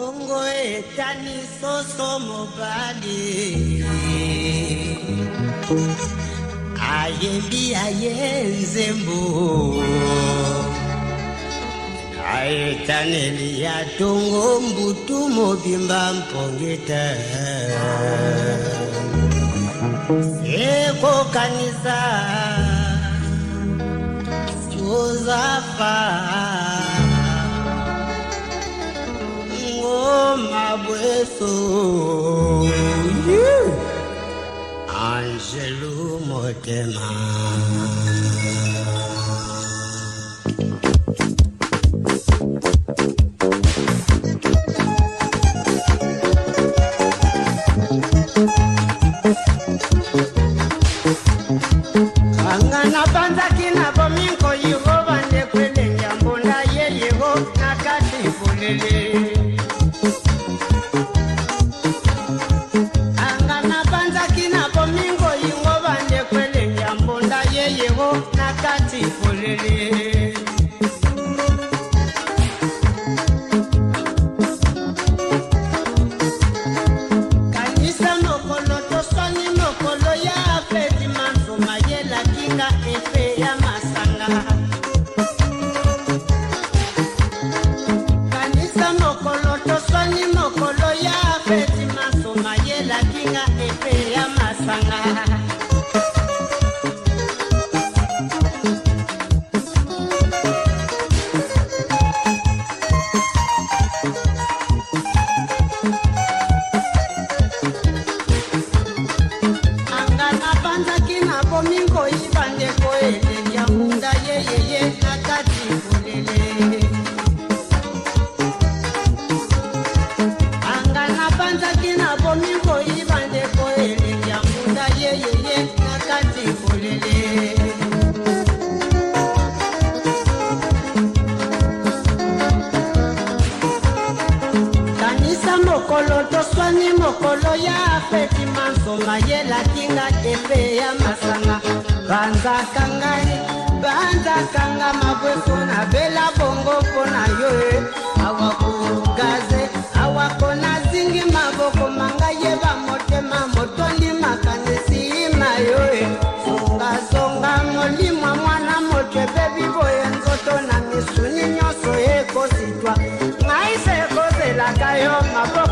bongo etanisoso mobali. Ayembi aye nzembo. Ayetaneli ya tongo mbutu mobimba mpongeta ekokanisa josafa Angelou Motema. mokolo toswani mokolo ya afeti manso nayelaki ngai epe ya masanga. Banzaka ngai banzaka nga mabweso nabela bongo mpo na yo e.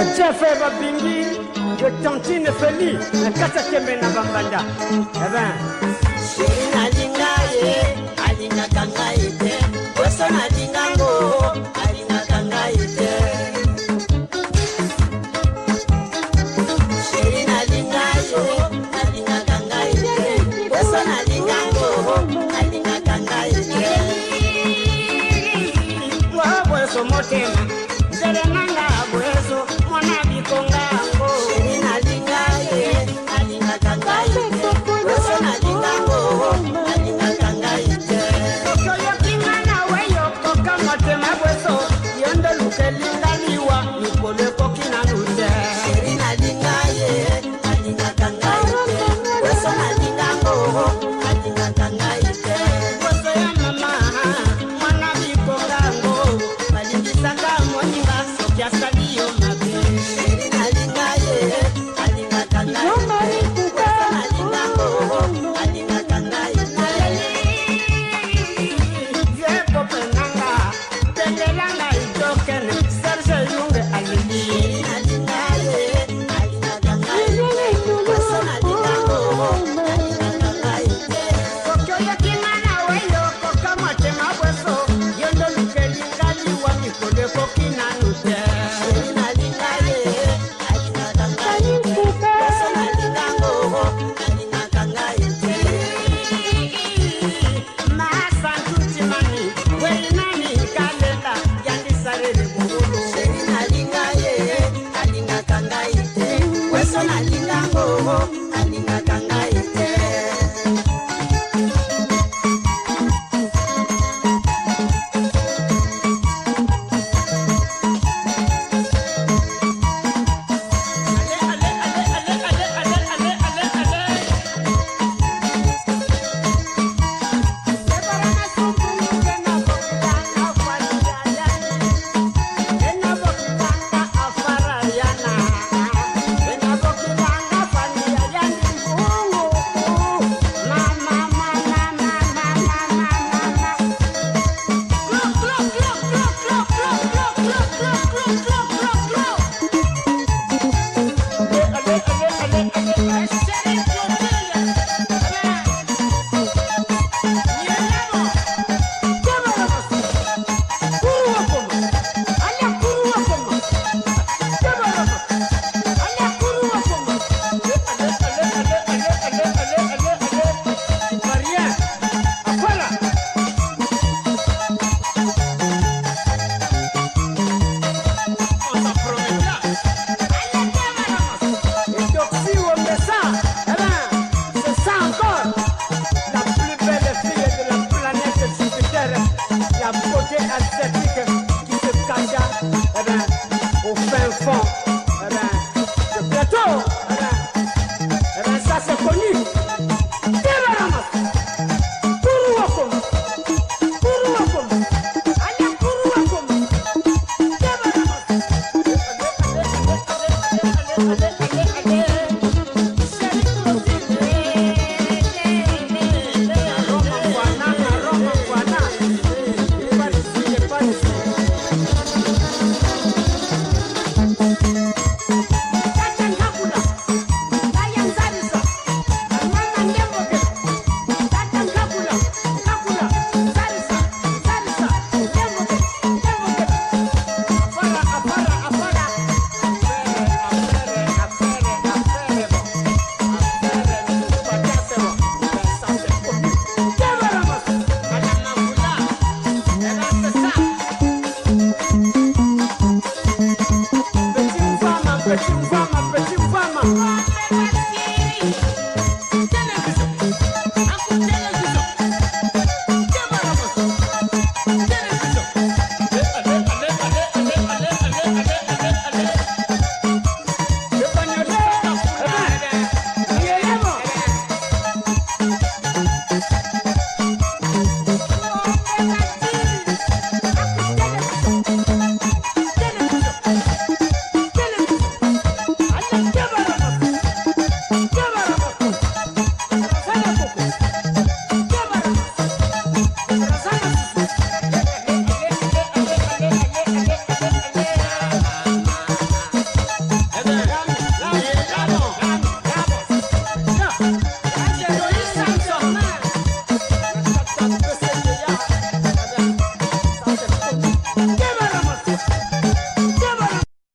etefe babingi yotantine feli. Na kati akembe na bambanda. Eh Eben sheri nalinga ye alingaka ngai te. Poso nalingango Bucaramanga. De